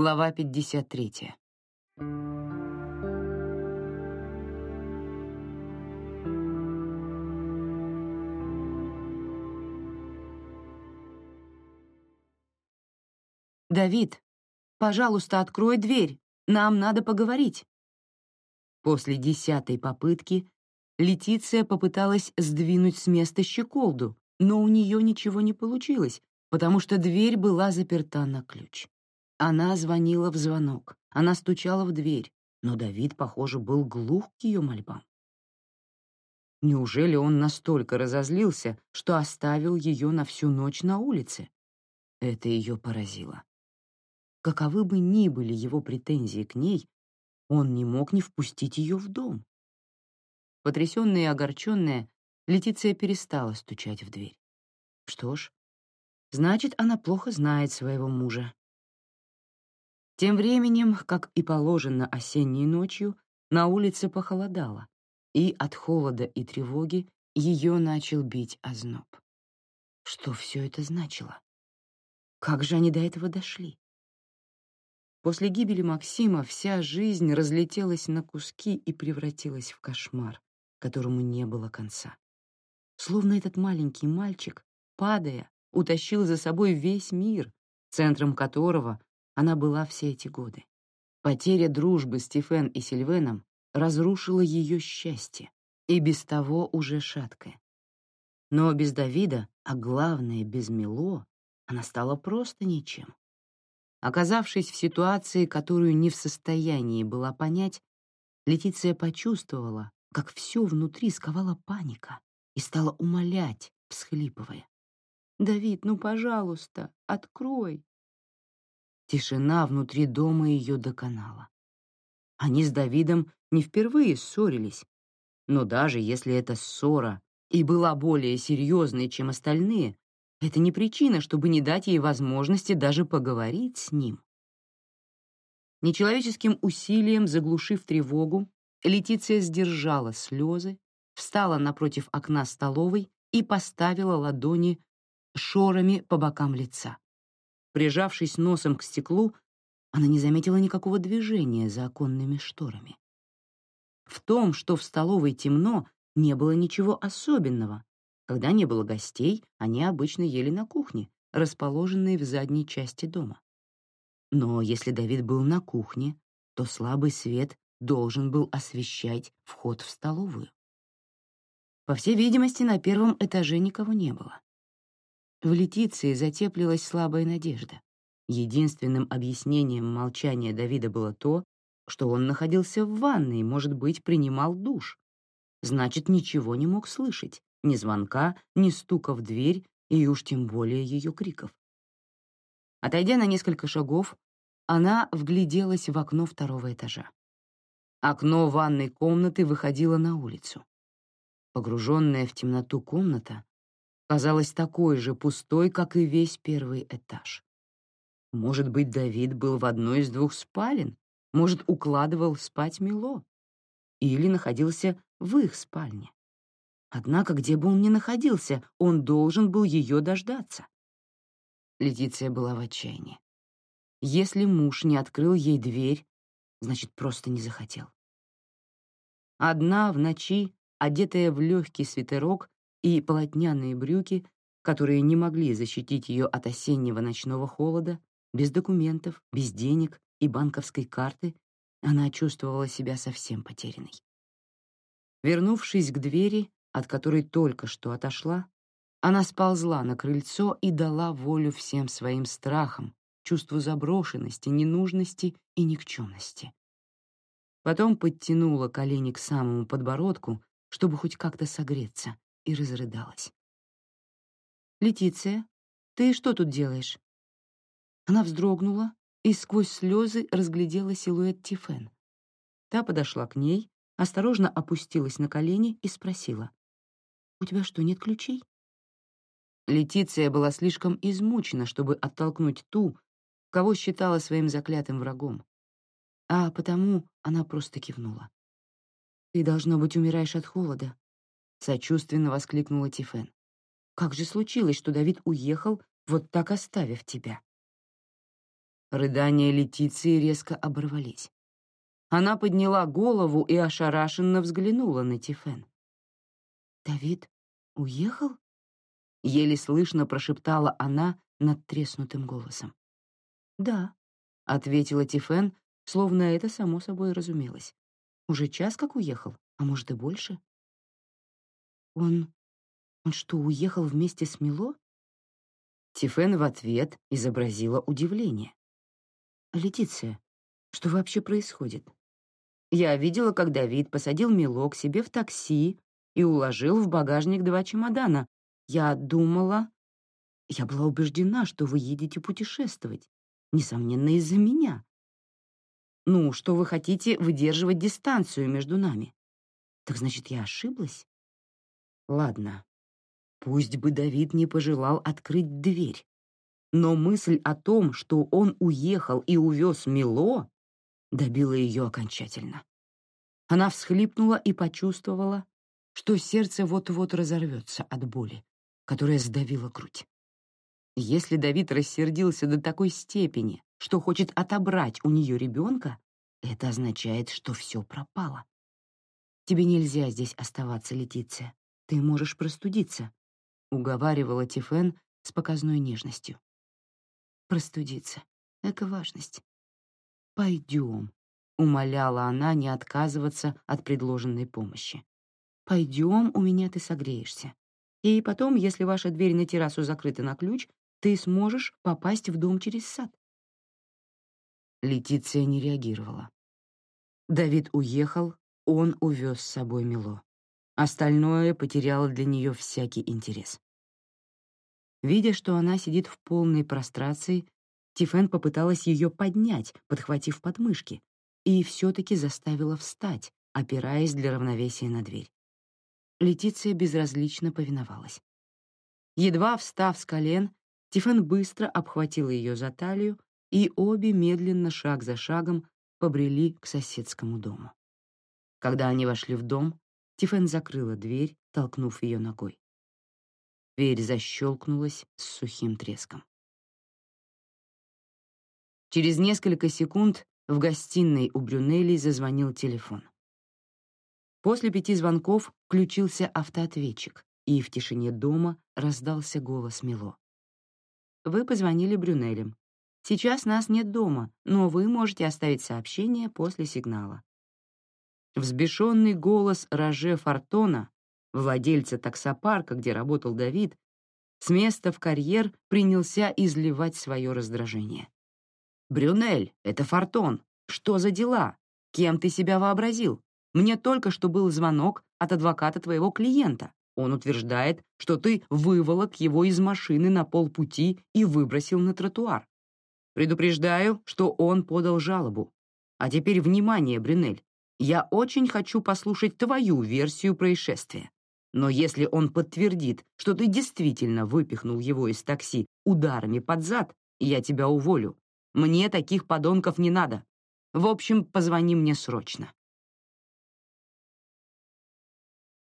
Глава 53. «Давид, пожалуйста, открой дверь. Нам надо поговорить». После десятой попытки Летиция попыталась сдвинуть с места щеколду, но у нее ничего не получилось, потому что дверь была заперта на ключ. Она звонила в звонок, она стучала в дверь, но Давид, похоже, был глух к ее мольбам. Неужели он настолько разозлился, что оставил ее на всю ночь на улице? Это ее поразило. Каковы бы ни были его претензии к ней, он не мог не впустить ее в дом. Потрясенная и огорченная, Летиция перестала стучать в дверь. Что ж, значит, она плохо знает своего мужа. Тем временем, как и положено осенней ночью, на улице похолодало, и от холода и тревоги ее начал бить озноб. Что все это значило? Как же они до этого дошли? После гибели Максима вся жизнь разлетелась на куски и превратилась в кошмар, которому не было конца. Словно этот маленький мальчик, падая, утащил за собой весь мир, центром которого она была все эти годы. Потеря дружбы Стефен и Сильвеном разрушила ее счастье, и без того уже шаткое. Но без Давида, а главное, без Мило, она стала просто ничем. Оказавшись в ситуации, которую не в состоянии была понять, Летиция почувствовала, как все внутри сковала паника и стала умолять, всхлипывая. «Давид, ну, пожалуйста, открой!» Тишина внутри дома ее доконала. Они с Давидом не впервые ссорились, но даже если эта ссора и была более серьезной, чем остальные, это не причина, чтобы не дать ей возможности даже поговорить с ним. Нечеловеческим усилием заглушив тревогу, Летиция сдержала слезы, встала напротив окна столовой и поставила ладони шорами по бокам лица. Прижавшись носом к стеклу, она не заметила никакого движения за оконными шторами. В том, что в столовой темно, не было ничего особенного. Когда не было гостей, они обычно ели на кухне, расположенной в задней части дома. Но если Давид был на кухне, то слабый свет должен был освещать вход в столовую. По всей видимости, на первом этаже никого не было. В Летиции затеплилась слабая надежда. Единственным объяснением молчания Давида было то, что он находился в ванной, может быть, принимал душ. Значит, ничего не мог слышать, ни звонка, ни стука в дверь, и уж тем более ее криков. Отойдя на несколько шагов, она вгляделась в окно второго этажа. Окно ванной комнаты выходило на улицу. Погруженная в темноту комната казалась такой же пустой, как и весь первый этаж. Может быть, Давид был в одной из двух спален, может, укладывал спать Мило или находился в их спальне. Однако, где бы он ни находился, он должен был ее дождаться. Летиция была в отчаянии. Если муж не открыл ей дверь, значит, просто не захотел. Одна в ночи, одетая в легкий свитерок и полотняные брюки, которые не могли защитить ее от осеннего ночного холода, без документов, без денег и банковской карты, она чувствовала себя совсем потерянной. Вернувшись к двери, от которой только что отошла, она сползла на крыльцо и дала волю всем своим страхам, чувству заброшенности, ненужности и никчемности. Потом подтянула колени к самому подбородку, чтобы хоть как-то согреться, и разрыдалась. «Летиция, ты что тут делаешь?» Она вздрогнула и сквозь слезы разглядела силуэт Тифен. Та подошла к ней, осторожно опустилась на колени и спросила. «У тебя что, нет ключей?» Летиция была слишком измучена, чтобы оттолкнуть ту, кого считала своим заклятым врагом а потому она просто кивнула. «Ты, должно быть, умираешь от холода», — сочувственно воскликнула Тифен. «Как же случилось, что Давид уехал, вот так оставив тебя?» Рыдания Летиции резко оборвались. Она подняла голову и ошарашенно взглянула на Тифен. «Давид уехал?» Еле слышно прошептала она над треснутым голосом. «Да», — ответила Тифен, словно это само собой разумелось. «Уже час как уехал, а может и больше?» «Он... он что, уехал вместе с Мило?» Тифен в ответ изобразила удивление. «Летиция, что вообще происходит?» Я видела, как Давид посадил Мило к себе в такси и уложил в багажник два чемодана. Я думала... Я была убеждена, что вы едете путешествовать. Несомненно, из-за меня. Ну, что вы хотите выдерживать дистанцию между нами. Так значит, я ошиблась? Ладно. Пусть бы Давид не пожелал открыть дверь. Но мысль о том, что он уехал и увез Мило, добила ее окончательно. Она всхлипнула и почувствовала, что сердце вот-вот разорвется от боли, которая сдавила грудь. Если Давид рассердился до такой степени, что хочет отобрать у нее ребенка, это означает, что все пропало. «Тебе нельзя здесь оставаться, Летиция. Ты можешь простудиться», — уговаривала Тифен с показной нежностью. «Простудиться. Эка важность. Пойдем», — умоляла она не отказываться от предложенной помощи. «Пойдем, у меня ты согреешься. И потом, если ваша дверь на террасу закрыта на ключ, ты сможешь попасть в дом через сад». Летиция не реагировала. Давид уехал, он увез с собой Мило. Остальное потеряло для нее всякий интерес. Видя, что она сидит в полной прострации, Тифен попыталась ее поднять, подхватив подмышки, и все-таки заставила встать, опираясь для равновесия на дверь. Летиция безразлично повиновалась. Едва встав с колен, Тифен быстро обхватила ее за талию, и обе медленно, шаг за шагом, побрели к соседскому дому. Когда они вошли в дом, Тифен закрыла дверь, толкнув ее ногой. Дверь защелкнулась с сухим треском. Через несколько секунд в гостиной у Брюнелли зазвонил телефон. После пяти звонков включился автоответчик, и в тишине дома раздался голос Мило. «Вы позвонили Брюнелем. Сейчас нас нет дома, но вы можете оставить сообщение после сигнала». Взбешенный голос Роже Фортона, владельца таксопарка, где работал Давид, с места в карьер принялся изливать свое раздражение. «Брюнель, это Фортон. Что за дела? Кем ты себя вообразил? Мне только что был звонок от адвоката твоего клиента. Он утверждает, что ты выволок его из машины на полпути и выбросил на тротуар. Предупреждаю, что он подал жалобу. А теперь внимание, Брюнель. Я очень хочу послушать твою версию происшествия. Но если он подтвердит, что ты действительно выпихнул его из такси ударами под зад, я тебя уволю. Мне таких подонков не надо. В общем, позвони мне срочно.